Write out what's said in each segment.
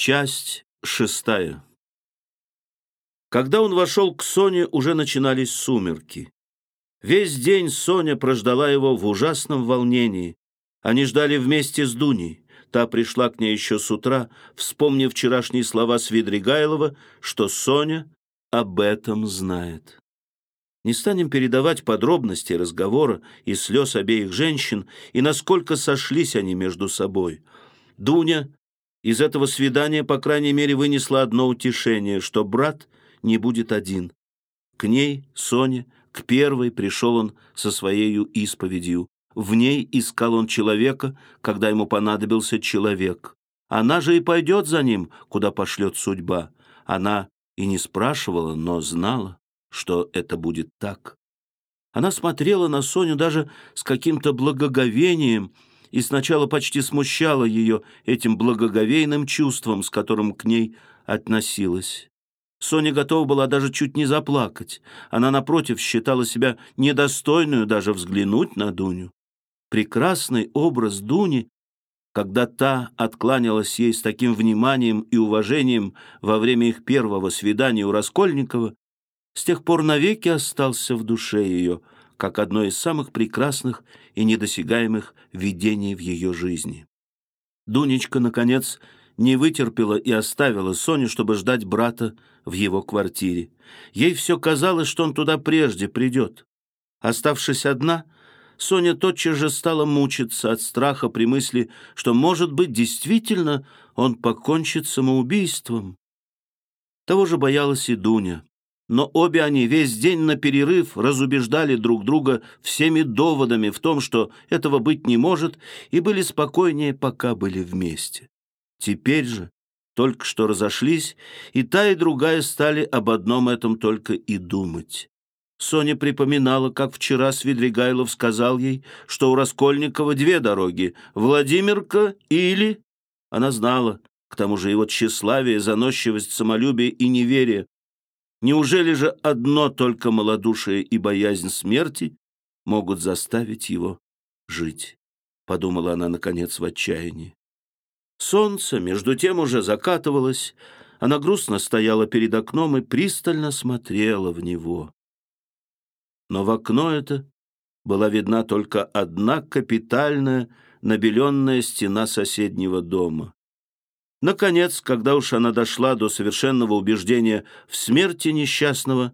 Часть шестая. Когда он вошел к Соне, уже начинались сумерки. Весь день Соня прождала его в ужасном волнении. Они ждали вместе с Дуней. Та пришла к ней еще с утра, вспомнив вчерашние слова Свидригайлова, что Соня об этом знает. Не станем передавать подробности разговора и слез обеих женщин, и насколько сошлись они между собой. Дуня из этого свидания, по крайней мере, вынесла одно утешение, что брат не будет один. К ней, Соне, к первой пришел он со своей исповедью. В ней искал он человека, когда ему понадобился человек. Она же и пойдет за ним, куда пошлет судьба. Она и не спрашивала, но знала, что это будет так. Она смотрела на Соню даже с каким-то благоговением и сначала почти смущала ее этим благоговейным чувством, с которым к ней относилась. Соня готова была даже чуть не заплакать. Она, напротив, считала себя недостойную даже взглянуть на Дуню. Прекрасный образ Дуни, когда та откланялась ей с таким вниманием и уважением во время их первого свидания у Раскольникова, с тех пор навеки остался в душе ее, как одно из самых прекрасных и недосягаемых видений в ее жизни. Дунечка, наконец, не вытерпела и оставила Соню, чтобы ждать брата в его квартире. Ей все казалось, что он туда прежде придет. Оставшись одна, Соня тотчас же стала мучиться от страха при мысли, что, может быть, действительно он покончит самоубийством. Того же боялась и Дуня. Но обе они весь день на перерыв разубеждали друг друга всеми доводами в том, что этого быть не может, и были спокойнее, пока были вместе. Теперь же только что разошлись, и та, и другая стали об одном этом только и думать. Соня припоминала, как вчера Свидригайлов сказал ей, что у Раскольникова две дороги — Владимирка или... Она знала, к тому же его тщеславие, заносчивость, самолюбие и неверие. Неужели же одно только малодушие и боязнь смерти могут заставить его жить? Подумала она, наконец, в отчаянии. Солнце, между тем, уже закатывалось. Она грустно стояла перед окном и пристально смотрела в него. Но в окно это была видна только одна капитальная набеленная стена соседнего дома. Наконец, когда уж она дошла до совершенного убеждения в смерти несчастного,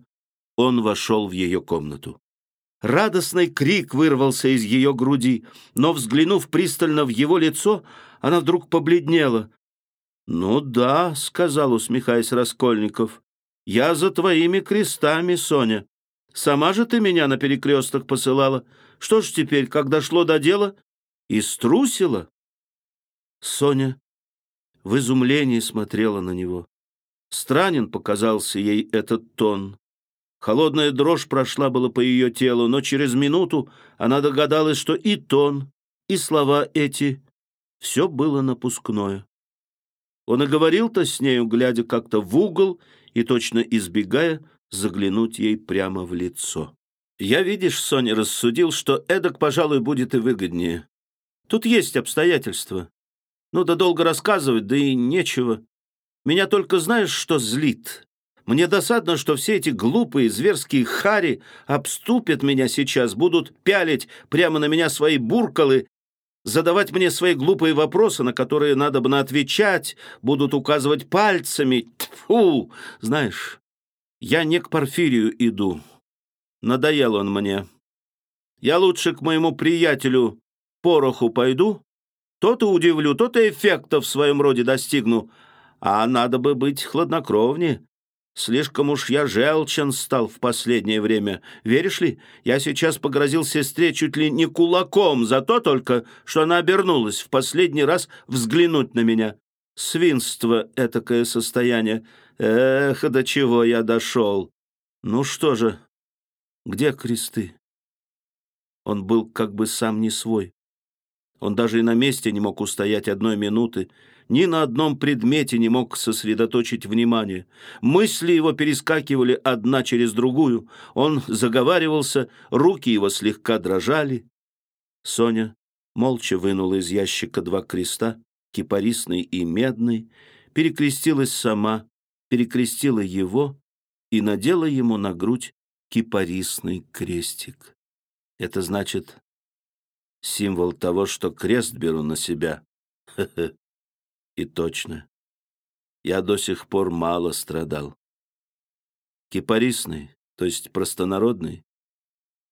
он вошел в ее комнату. Радостный крик вырвался из ее груди, но, взглянув пристально в его лицо, она вдруг побледнела. «Ну да», — сказал, усмехаясь Раскольников, — «я за твоими крестами, Соня. Сама же ты меня на перекресток посылала. Что ж теперь, как дошло до дела, и струсила?» Соня в изумлении смотрела на него. Странен показался ей этот тон. Холодная дрожь прошла было по ее телу, но через минуту она догадалась, что и тон, и слова эти — все было напускное. Он и говорил-то с нею, глядя как-то в угол и точно избегая заглянуть ей прямо в лицо. «Я, видишь, Соня, рассудил, что эдак, пожалуй, будет и выгоднее. Тут есть обстоятельства. Ну да долго рассказывать, да и нечего. Меня только знаешь, что злит? Мне досадно, что все эти глупые зверские хари обступят меня сейчас, будут пялить прямо на меня свои буркалы, задавать мне свои глупые вопросы, на которые надо бы отвечать, будут указывать пальцами. Тьфу! Знаешь, я не к Порфирию иду. Надоел он мне. Я лучше к моему приятелю Пороху пойду, то-то удивлю, то-то эффекта в своем роде достигну, а надо бы быть хладнокровнее, Слишком уж я желчен стал в последнее время. Веришь ли, я сейчас погрозил сестре чуть ли не кулаком за то только, что она обернулась в последний раз взглянуть на меня. Свинство этакое состояние. Эх, до чего я дошел. Ну что же, где кресты? Он был как бы сам не свой. Он даже и на месте не мог устоять одной минуты, ни на одном предмете не мог сосредоточить внимание. Мысли его перескакивали одна через другую. Он заговаривался, руки его слегка дрожали. Соня молча вынула из ящика два креста, кипарисный и медный, перекрестилась сама, перекрестила его и надела ему на грудь кипарисный крестик. Это значит символ того, что крест беру на себя. Хе-хе. И точно. Я до сих пор мало страдал. Кипарисный, то есть простонародный.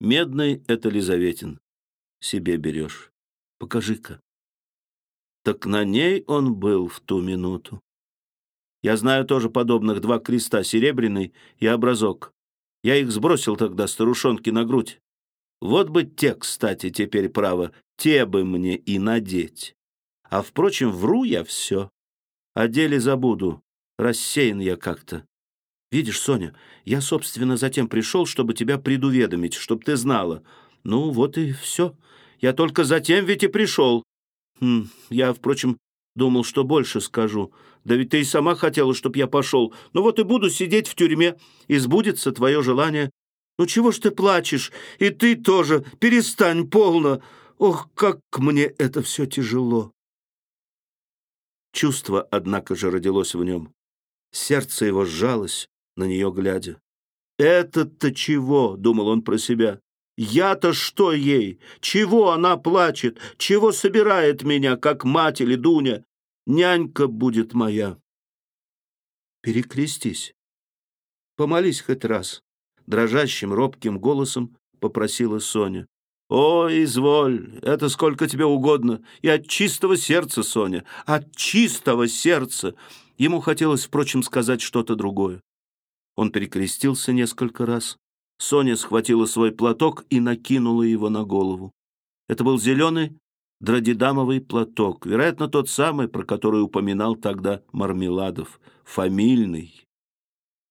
Медный — это Лизаветин. Себе берешь. Покажи-ка. Так на ней он был в ту минуту. Я знаю тоже подобных два креста, серебряный и образок. Я их сбросил тогда старушонке на грудь. Вот бы те, кстати, теперь право, те бы мне и надеть. А, впрочем, вру я все. О деле забуду. Рассеян я как-то. Видишь, Соня, я, собственно, затем пришел, чтобы тебя предуведомить, чтобы ты знала. Ну, вот и все. Я только затем ведь и пришел. Хм, я, впрочем, думал, что больше скажу. Да ведь ты и сама хотела, чтобы я пошел. Ну вот и буду сидеть в тюрьме, и твое желание. Ну чего ж ты плачешь? И ты тоже. Перестань полно. Ох, как мне это все тяжело. Чувство, однако же, родилось в нем. Сердце его сжалось, на нее глядя. «Это-то чего?» — думал он про себя. Я-то что ей? Чего она плачет? Чего собирает меня, как мать или Дуня? Нянька будет моя. Перекрестись. Помолись хоть раз. Дрожащим, робким голосом попросила Соня. «О, изволь, это сколько тебе угодно. И от чистого сердца, Соня, от чистого сердца!» Ему хотелось, впрочем, сказать что-то другое. Он перекрестился несколько раз, Соня схватила свой платок и накинула его на голову. Это был зеленый дродидамовый платок, вероятно, тот самый, про который упоминал тогда Мармеладов, фамильный.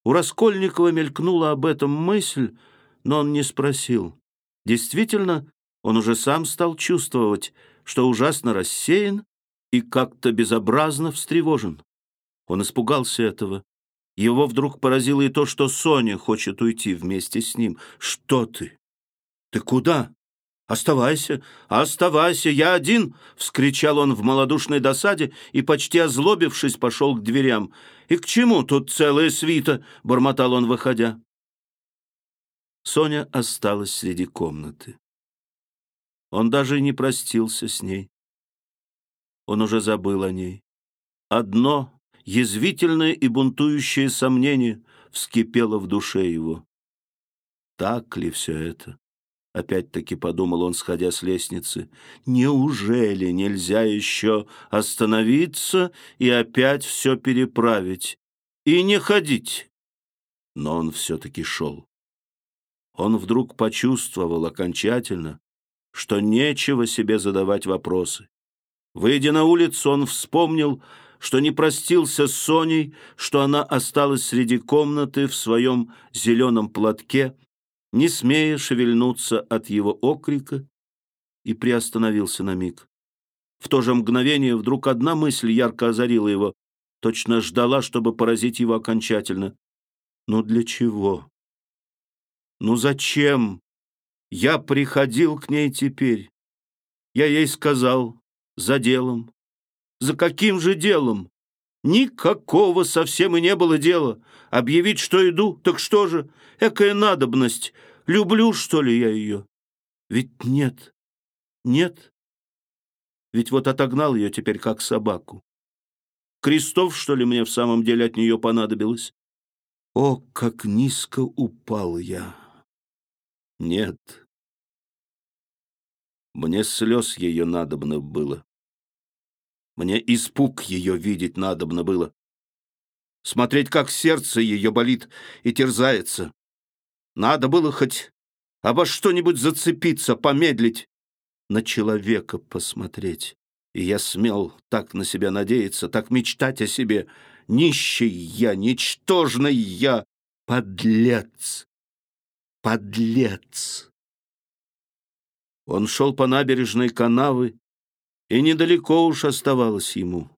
У Раскольникова мелькнула об этом мысль, но он не спросил. Действительно, он уже сам стал чувствовать, что ужасно рассеян и как-то безобразно встревожен. Он испугался этого его вдруг поразило и то, что Соня хочет уйти вместе с ним. «Что ты? Ты куда? Оставайся, оставайся, я один!» — вскричал он в малодушной досаде и, почти озлобившись, пошел к дверям. «И к чему тут целая свита?» — бормотал он, выходя. Соня осталась среди комнаты. Он даже не простился с ней. Он уже забыл о ней. Одно язвительное и бунтующее сомнение вскипело в душе его. Так ли все это? Опять-таки подумал он, сходя с лестницы. Неужели нельзя еще остановиться и опять все переправить? И не ходить? Но он все-таки шел. Он вдруг почувствовал окончательно, что нечего себе задавать вопросы. Выйдя на улицу, он вспомнил, что не простился с Соней, что она осталась среди комнаты в своем зеленом платке, не смея шевельнуться от его окрика, и приостановился на миг. В то же мгновение вдруг одна мысль ярко озарила его, точно ждала, чтобы поразить его окончательно. «Ну для чего? Ну зачем? Я приходил к ней теперь. Я ей сказал, за делом, за каким же делом? Никакого совсем и не было дела. Объявить, что иду, так что же? Экая надобность. Люблю, что ли, я ее? Ведь нет, нет. Ведь вот отогнал ее теперь как собаку. Крестов, что ли, мне в самом деле от нее понадобилось? О, как низко упал я! Нет. Мне слез ее надобно было. Мне испуг ее видеть надобно было. Смотреть, как сердце ее болит и терзается. Надо было хоть обо что-нибудь зацепиться, помедлить, на человека посмотреть. И я смел так на себя надеяться, так мечтать о себе. Нищий я, ничтожный я, подлец, подлец. Он шел по набережной канавы, и недалеко уж оставалось ему.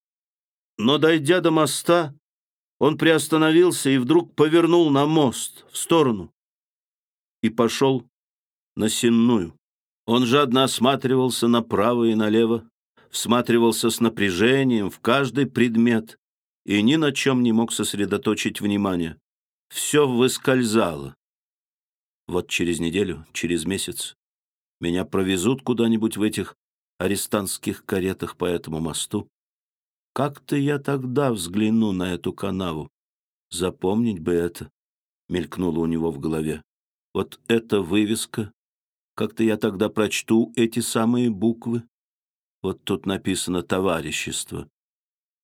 Но, дойдя до моста, он приостановился и вдруг повернул на мост, в сторону, и пошел на Сенную. Он жадно осматривался направо и налево, всматривался с напряжением в каждый предмет, и ни на чем не мог сосредоточить внимание. Все выскользало. Вот через неделю, через месяц меня провезут куда-нибудь в этих арестантских каретах по этому мосту. Как-то я тогда взгляну на эту канаву. Запомнить бы это, мелькнуло у него в голове. Вот эта вывеска. Как-то я тогда прочту эти самые буквы. Вот тут написано «товарищество».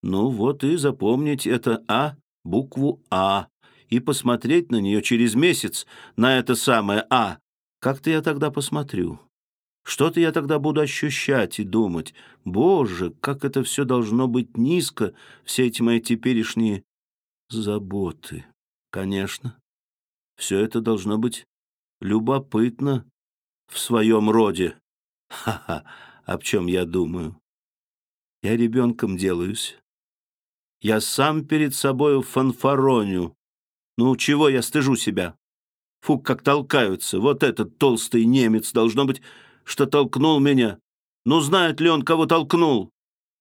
Ну вот и запомнить это «А», букву «А», и посмотреть на нее через месяц, на это самое «А». Как-то я тогда посмотрю. Что-то я тогда буду ощущать и думать. Боже, как это все должно быть низко, все эти мои теперешние заботы. Конечно, все это должно быть любопытно в своем роде. Ха-ха, об чем я думаю. Я ребенком делаюсь. Я сам перед собою фанфароню. Ну, чего я стыжу себя? Фу, как толкаются. Вот этот толстый немец, должно быть, что толкнул меня. Ну, знает ли он, кого толкнул?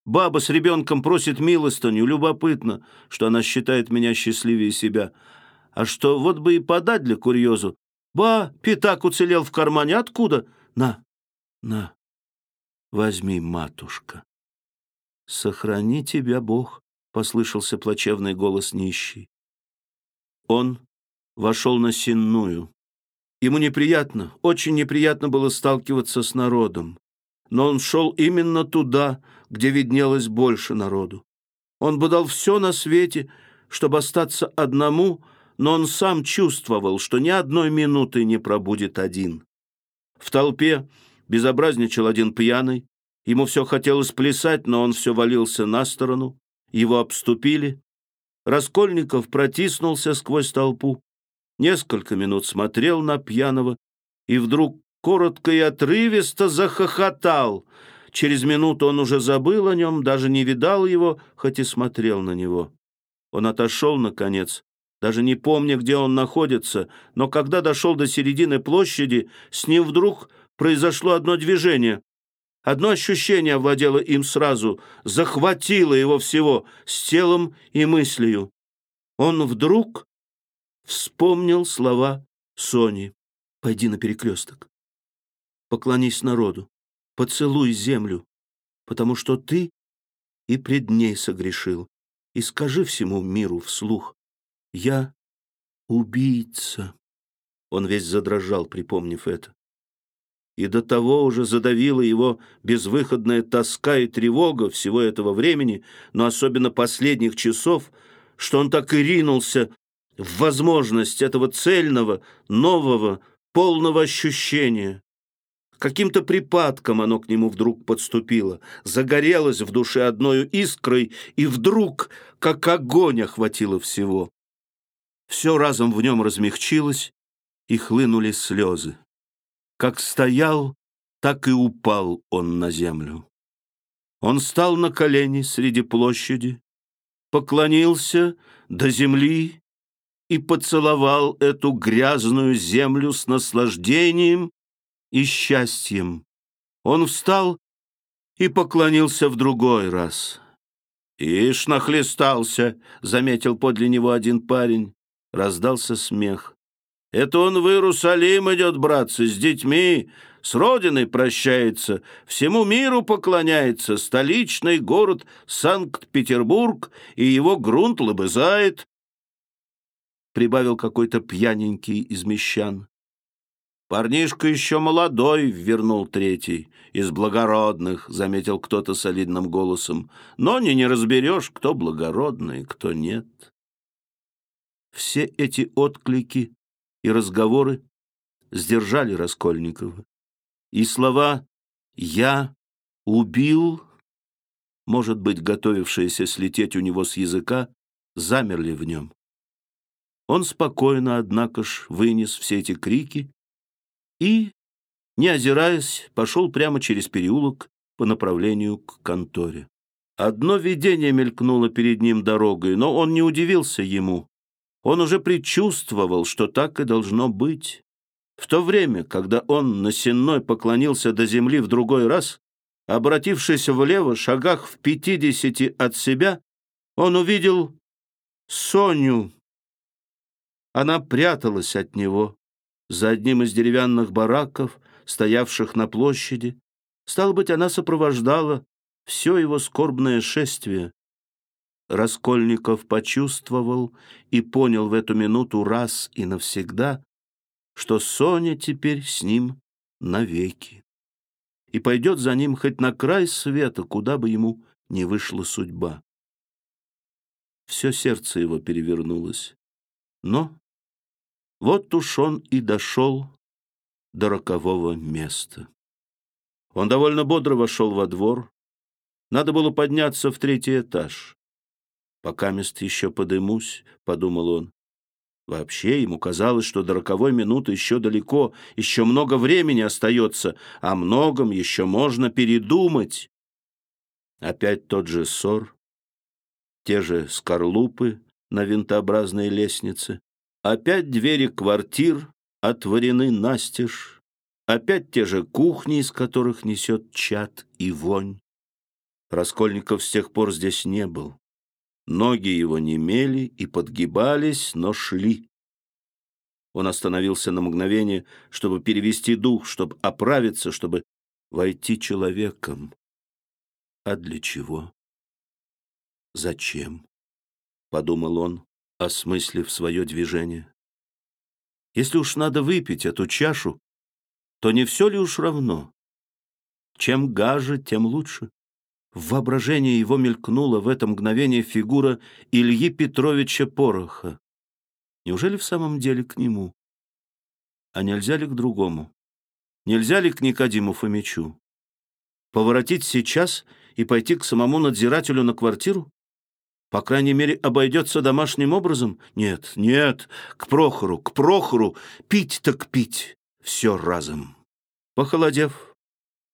Баба с ребенком просит милостыню. Любопытно, что она считает меня счастливее себя. А что, вот бы и подать для курьезу. Ба, пятак уцелел в кармане. Откуда? На, на, возьми, матушка. Сохрани тебя, Бог, — послышался плачевный голос нищий. Он вошел на сенную. Ему неприятно, очень неприятно было сталкиваться с народом. Но он шел именно туда, где виднелось больше народу. Он бы дал все на свете, чтобы остаться одному, но он сам чувствовал, что ни одной минуты не пробудет один. В толпе безобразничал один пьяный. Ему все хотелось плясать, но он все валился на сторону. Его обступили. Раскольников протиснулся сквозь толпу несколько минут смотрел на пьяного и вдруг коротко и отрывисто захохотал. Через минуту он уже забыл о нем, даже не видал его, хоть и смотрел на него. Он отошел, наконец, даже не помня, где он находится, но когда дошел до середины площади, с ним вдруг произошло одно движение. Одно ощущение овладело им сразу, захватило его всего, с телом и мыслью. Он вдруг вспомнил слова Сони. «Пойди на перекресток, поклонись народу, поцелуй землю, потому что ты и пред ней согрешил, и скажи всему миру вслух, я убийца». Он весь задрожал, припомнив это. И до того уже задавила его безвыходная тоска и тревога всего этого времени, но особенно последних часов, что он так и ринулся в возможность этого цельного, нового, полного ощущения. Каким-то припадком оно к нему вдруг подступило, загорелось в душе одною искрой, и вдруг, как огонь, охватило всего. Все разом в нем размягчилось, и хлынули слезы. Как стоял, так и упал он на землю. Он стал на колени среди площади, поклонился до земли и поцеловал эту грязную землю с наслаждением и счастьем. Он встал и поклонился в другой раз. «Ишь, нахлестался!» — заметил подле него один парень. Раздался смех. «Это он в Иерусалим идет, братцы, с детьми, с родиной прощается, всему миру поклоняется, столичный город Санкт-Петербург и его грунт лобызает прибавил какой-то пьяненький из мещан. «Парнишка еще молодой», — вернул третий. «Из благородных», — заметил кто-то солидным голосом. «Но не, не разберешь, кто благородный, кто нет». Все эти отклики и разговоры сдержали Раскольникова. И слова «я убил», может быть, готовившиеся слететь у него с языка, замерли в нем. Он спокойно, однако ж, вынес все эти крики и, не озираясь, пошел прямо через переулок по направлению к конторе. Одно видение мелькнуло перед ним дорогой, но он не удивился ему. Он уже предчувствовал, что так и должно быть. В то время, когда он на сенной поклонился до земли в другой раз, обратившись влево, шагах в пятидесяти от себя, он увидел Соню. Она пряталась от него за одним из деревянных бараков, стоявших на площади. Стало быть, она сопровождала все его скорбное шествие. Раскольников почувствовал и понял в эту минуту раз и навсегда, что Соня теперь с ним навеки и пойдет за ним хоть на край света, куда бы ему не вышла судьба. Все сердце его перевернулось. Но вот уж он и дошел до рокового места. Он довольно бодро вошел во двор. Надо было подняться в третий этаж. «Пока мест еще подымусь», — подумал он. Вообще ему казалось, что до роковой минуты еще далеко, еще много времени остается, о многом еще можно передумать. Опять тот же ссор, те же скорлупы на винтообразной лестнице, опять двери квартир отворены настежь, опять те же кухни, из которых несет чад и вонь. Раскольников с тех пор здесь не был. Ноги его немели и подгибались, но шли. Он остановился на мгновение, чтобы перевести дух, чтобы оправиться, чтобы войти человеком. А для чего? Зачем? Подумал он, осмыслив свое движение. Если уж надо выпить эту чашу, то не все ли уж равно? Чем гаже, тем лучше. В воображении его мелькнула в это мгновение фигура Ильи Петровича Пороха. Неужели в самом деле к нему? А нельзя ли к другому? Нельзя ли к Никодиму Фомичу? Поворотить сейчас и пойти к самому надзирателю на квартиру? По крайней мере, обойдется домашним образом? Нет, нет, к Прохору, к Прохору, пить так пить, все разом. Похолодев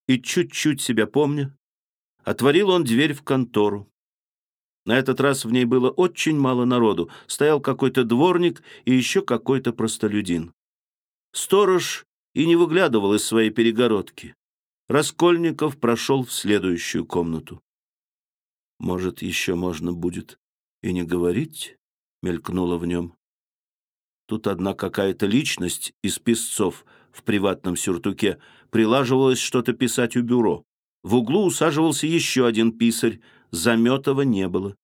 и чуть-чуть себя помня, Отворил он дверь в контору. На этот раз в ней было очень мало народу. Стоял какой-то дворник и еще какой-то простолюдин. Сторож и не выглядывал из своей перегородки. Раскольников прошел в следующую комнату. «Может, еще можно будет и не говорить?» — мелькнуло в нем. Тут одна какая-то личность из писцов в приватном сюртуке прилаживалась что-то писать у бюро. В углу усаживался еще один писарь, Заметова не было.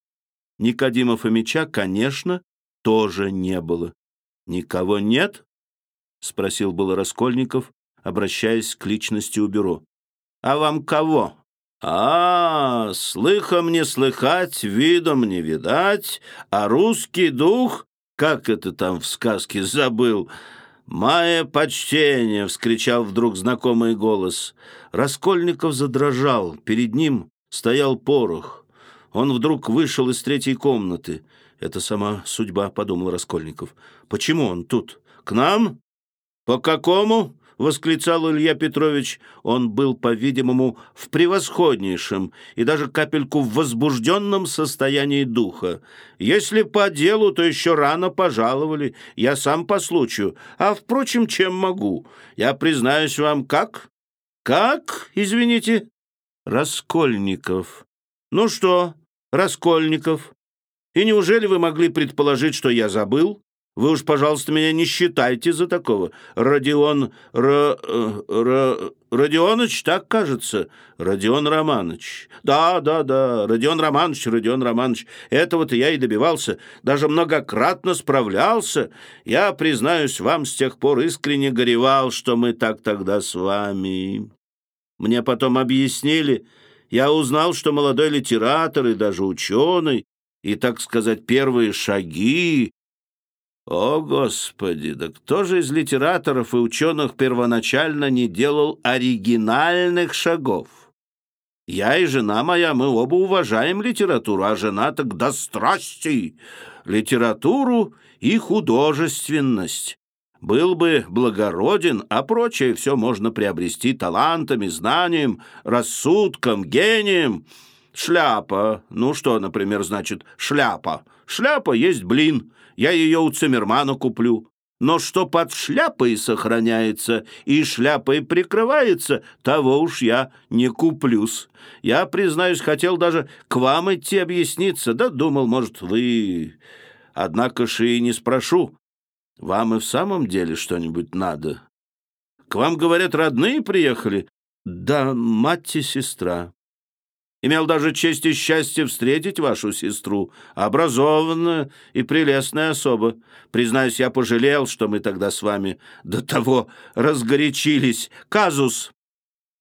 Никодима Фомича, конечно, тоже не было. «Никого нет?» — спросил было Раскольников, обращаясь к личности у бюро. «А вам кого?» «А, слыхом не слыхать, видом не видать, а русский дух, как это там в сказке забыл, «Мое почтение!» — вскричал вдруг знакомый голос. Раскольников задрожал. Перед ним стоял порох. Он вдруг вышел из третьей комнаты. «Это сама судьба», — подумал Раскольников. «Почему он тут? К нам? По какому?» Восклицал Илья Петрович. Он был, по-видимому, в превосходнейшем и даже капельку в возбужденном состоянии духа. Если по делу, то еще рано пожаловали. Я сам по случаю. А, впрочем, чем могу? Я признаюсь вам, как? Как, извините? Раскольников. Ну что, Раскольников? И неужели вы могли предположить, что я забыл? Вы уж, пожалуйста, меня не считайте за такого. Родион... Р... Р... Родионыч, так кажется? Родион Романович. Да, да, да, Родион Романович, Родион Романович. Этого-то я и добивался. Даже многократно справлялся. Я, признаюсь вам, с тех пор искренне горевал, что мы так тогда с вами. Мне потом объяснили. Я узнал, что молодой литератор и даже ученый, и, так сказать, первые шаги о, Господи, да кто же из литераторов и ученых первоначально не делал оригинальных шагов? Я и жена моя, мы оба уважаем литературу, а жена так до страсти. Литературу и художественность. Был бы благороден, а прочее все можно приобрести талантами, знанием, рассудком, гением. Шляпа. Ну что, например, значит шляпа? Шляпа есть блин. Я ее у Циммермана куплю. Но что под шляпой сохраняется и шляпой прикрывается, того уж я не куплюсь. Я, признаюсь, хотел даже к вам идти объясниться, да думал, может, вы... Однако ж и не спрошу. Вам и в самом деле что-нибудь надо? К вам, говорят, родные приехали? Да, мать и сестра. Имел даже честь и счастье встретить вашу сестру. Образованная и прелестная особа. Признаюсь, я пожалел, что мы тогда с вами до того разгорячились. Казус!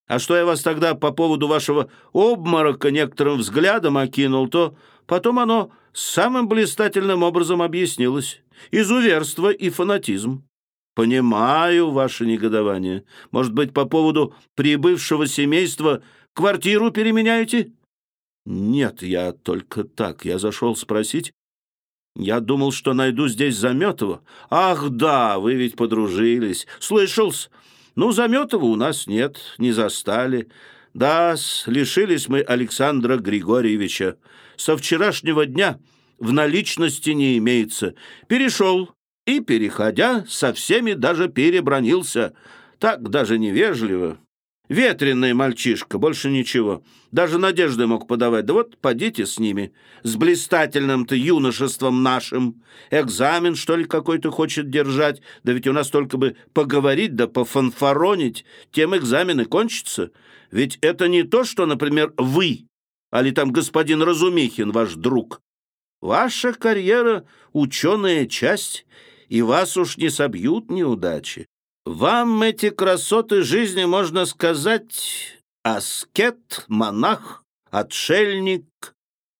А что я вас тогда по поводу вашего обморока некоторым взглядом окинул, то потом оно самым блистательным образом объяснилось. Изуверство и фанатизм. Понимаю ваше негодование. Может быть, по поводу прибывшего семейства – Квартиру переменяете?» «Нет, я только так. Я зашел спросить. Я думал, что найду здесь Заметова. Ах, да, вы ведь подружились. Слышался? Ну, Заметова у нас нет, не застали. Да, лишились мы Александра Григорьевича. Со вчерашнего дня в наличности не имеется. Перешел и, переходя, со всеми даже перебронился. Так даже невежливо. Ветреный мальчишка, больше ничего. Даже надежды мог подавать. Да вот, подите с ними. С блистательным-то юношеством нашим. Экзамен, что ли, какой-то хочет держать. Да ведь у нас только бы поговорить да пофанфаронить. Тем экзамены кончатся. Ведь это не то, что, например, вы, али там господин Разумихин, ваш друг. Ваша карьера — ученая часть, и вас уж не собьют неудачи. Вам эти красоты жизни, можно сказать, аскет, монах, отшельник.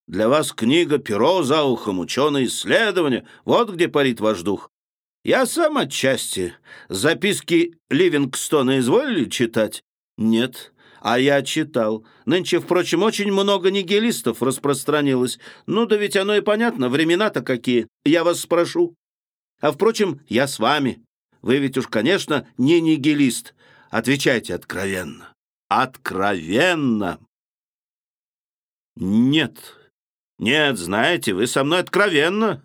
Для вас книга «Перо за ухом», ученые исследования. Вот где парит ваш дух. Я сам отчасти. Записки Ливингстона изволили читать? Нет. А я читал. Нынче, впрочем, очень много нигилистов распространилось. Ну да ведь оно и понятно, времена-то какие. Я вас спрошу. А, впрочем, я с вами. Вы ведь уж, конечно, не нигилист. Отвечайте откровенно. Откровенно. Нет. Нет, знаете, вы со мной откровенно.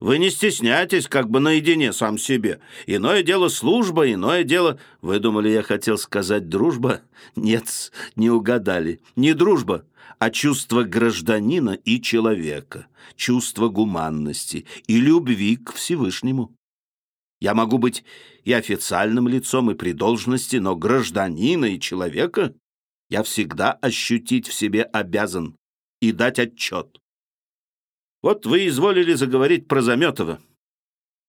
Вы не стесняйтесь, как бы наедине сам себе. Иное дело служба, иное дело... Вы думали, я хотел сказать дружба? Нет, не угадали. Не дружба, а чувство гражданина и человека, чувство гуманности и любви к Всевышнему. Я могу быть и официальным лицом, и при должности, но гражданина и человека я всегда ощутить в себе обязан и дать отчет. Вот вы изволили заговорить про Заметова.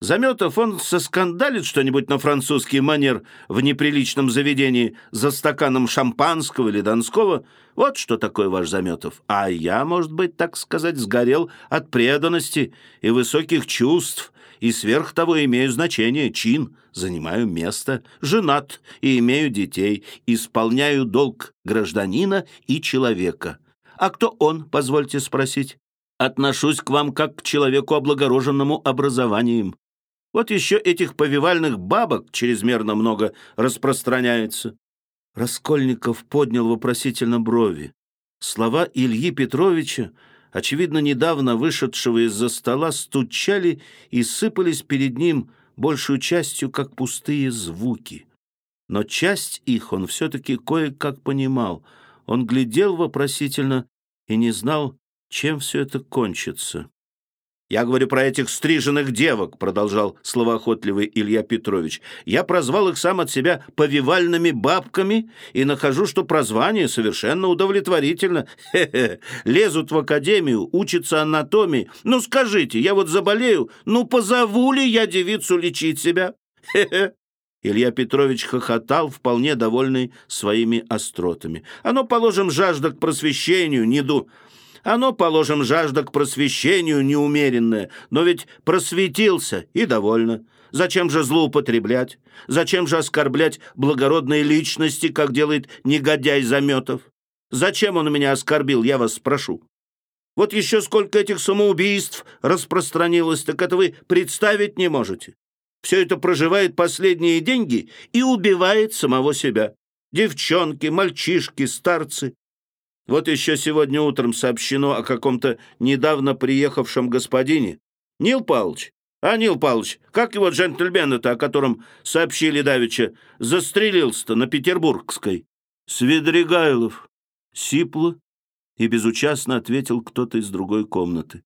Заметов, он соскандалит что-нибудь на французский манер в неприличном заведении за стаканом шампанского или донского. Вот что такое ваш Заметов. А я, может быть, так сказать, сгорел от преданности и высоких чувств, и сверх того имею значение, чин, занимаю место, женат и имею детей, исполняю долг гражданина и человека. А кто он, позвольте спросить? Отношусь к вам как к человеку, облагороженному образованием. Вот еще этих повивальных бабок чрезмерно много распространяется». Раскольников поднял вопросительно брови. Слова Ильи Петровича очевидно, недавно вышедшего из-за стола, стучали и сыпались перед ним большую частью, как пустые звуки. Но часть их он все-таки кое-как понимал. Он глядел вопросительно и не знал, чем все это кончится. «Я говорю про этих стриженных девок», — продолжал словоохотливый Илья Петрович. «Я прозвал их сам от себя повивальными бабками и нахожу, что прозвание совершенно удовлетворительно. Хе-хе, лезут в академию, учатся анатомии. Ну скажите, я вот заболею, ну позову ли я девицу лечить себя? Хе-хе». Илья Петрович хохотал, вполне довольный своими остротами. «Оно, положим, жажда к просвещению, не ду...» Оно, положим, жажда к просвещению неумеренная, но ведь просветился и довольно. Зачем же злоупотреблять? Зачем же оскорблять благородные личности, как делает негодяй Заметов? Зачем он меня оскорбил, я вас спрошу? Вот еще сколько этих самоубийств распространилось, так это вы представить не можете. Все это проживает последние деньги и убивает самого себя. Девчонки, мальчишки, старцы. Вот еще сегодня утром сообщено о каком-то недавно приехавшем господине. Нил Павлович, А Нил Павлович, как его джентльмена-то, о котором сообщили давеча, застрелился-то на Петербургской? Свидригайлов. Сипло и безучастно ответил кто-то из другой комнаты.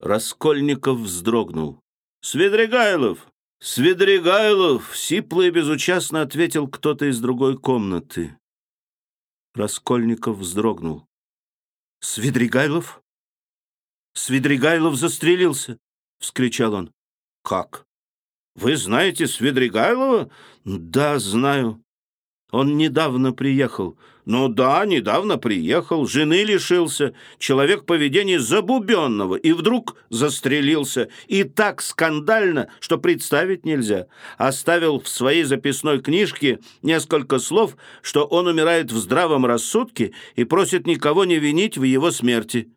Раскольников вздрогнул. «Свидригайлов! Свидригайлов!» Сипло и безучастно ответил кто-то из другой комнаты. Раскольников вздрогнул. «Свидригайлов? Свидригайлов застрелился!» — вскричал он. «Как? Вы знаете Свидригайлова?» «Да, знаю. Он недавно приехал. Ну да, недавно приехал, жены лишился, человек поведения забубенного, и вдруг застрелился. И так скандально, что представить нельзя. Оставил в своей записной книжке несколько слов, что он умирает в здравом рассудке и просит никого не винить в его смерти.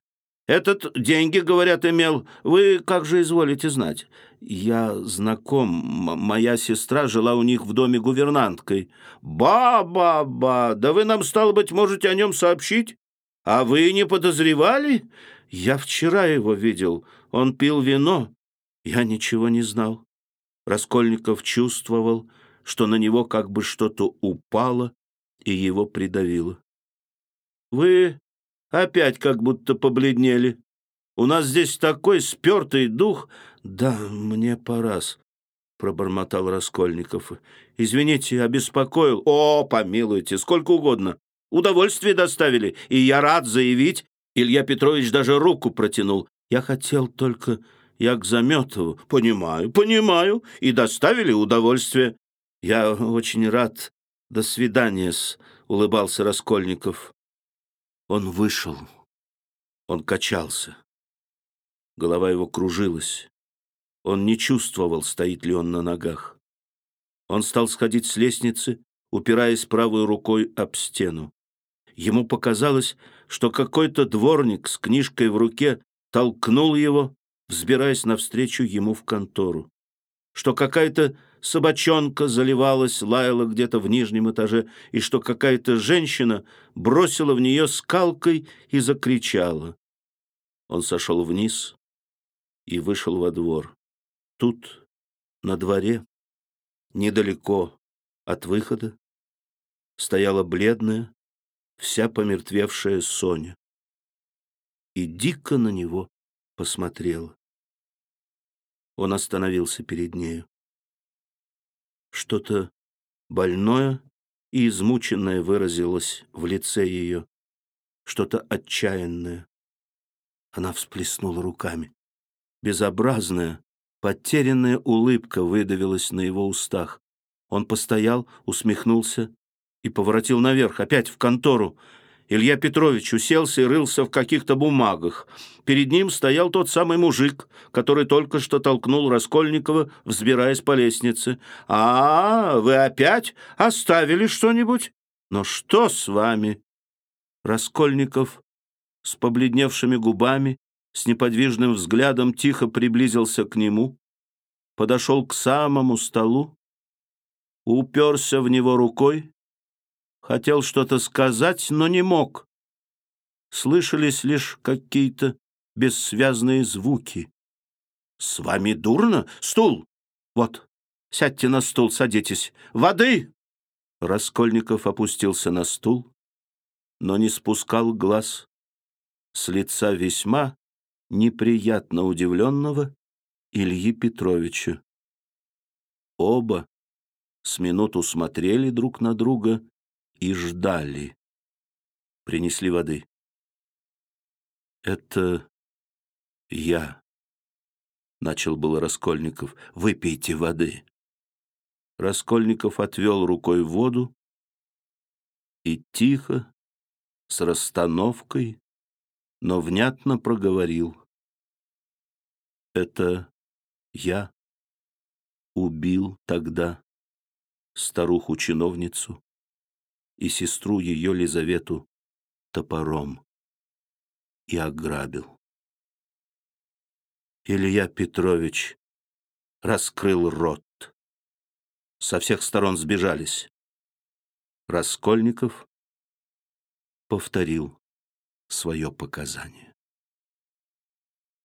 Этот деньги, говорят, имел. Вы как же изволите знать? Я знаком. Моя сестра жила у них в доме гувернанткой. Ба-ба-ба! Да вы нам, стало быть, можете о нем сообщить? А вы не подозревали? Я вчера его видел. Он пил вино. Я ничего не знал. Раскольников чувствовал, что на него как бы что-то упало и его придавило. «Вы опять как будто побледнели. У нас здесь такой спертый дух. Да, мне пора-с, пробормотал Раскольников. Извините, обеспокоил. О, помилуйте, сколько угодно. Удовольствие доставили, и я рад заявить. Илья Петрович даже руку протянул. Я хотел только... Я к Заметову. Понимаю, понимаю. И доставили удовольствие. Я очень рад. До свидания, улыбался Раскольников. Он вышел. Он качался. Голова его кружилась. Он не чувствовал, стоит ли он на ногах. Он стал сходить с лестницы, упираясь правой рукой об стену. Ему показалось, что какой-то дворник с книжкой в руке толкнул его, взбираясь навстречу ему в контору. Что какая-то собачонка заливалась, лаяла где-то в нижнем этаже, и что какая-то женщина бросила в нее скалкой и закричала. Он сошел вниз и вышел во двор. Тут, на дворе, недалеко от выхода, стояла бледная, вся помертвевшая Соня. И дико на него посмотрела. Он остановился перед нею. Что-то больное и измученное выразилось в лице ее, что-то отчаянное. Она всплеснула руками. Безобразная, потерянная улыбка выдавилась на его устах. Он постоял, усмехнулся и поворотил наверх, опять в контору, Илья Петрович уселся и рылся в каких-то бумагах. Перед ним стоял тот самый мужик, который только что толкнул Раскольникова, взбираясь по лестнице. «А, вы опять оставили что-нибудь? Но что с вами?» Раскольников с побледневшими губами, с неподвижным взглядом тихо приблизился к нему, подошел к самому столу, уперся в него рукой Хотел что-то сказать, но не мог. Слышались лишь какие-то бессвязные звуки. «С вами дурно? Стул! Вот, сядьте на стул, садитесь. Воды!» Раскольников опустился на стул, но не спускал глаз с лица весьма неприятно удивленного Ильи Петровича. Оба с минуту смотрели друг на друга и ждали. Принесли воды. «Это я», — начал был Раскольников. «Выпейте воды». Раскольников отвел рукой воду и тихо, с расстановкой, но внятно проговорил. «Это я убил тогда старуху-чиновницу и сестру ее Лизавету топором и ограбил. Илья Петрович раскрыл рот. Со всех сторон сбежались. Раскольников повторил свое показание.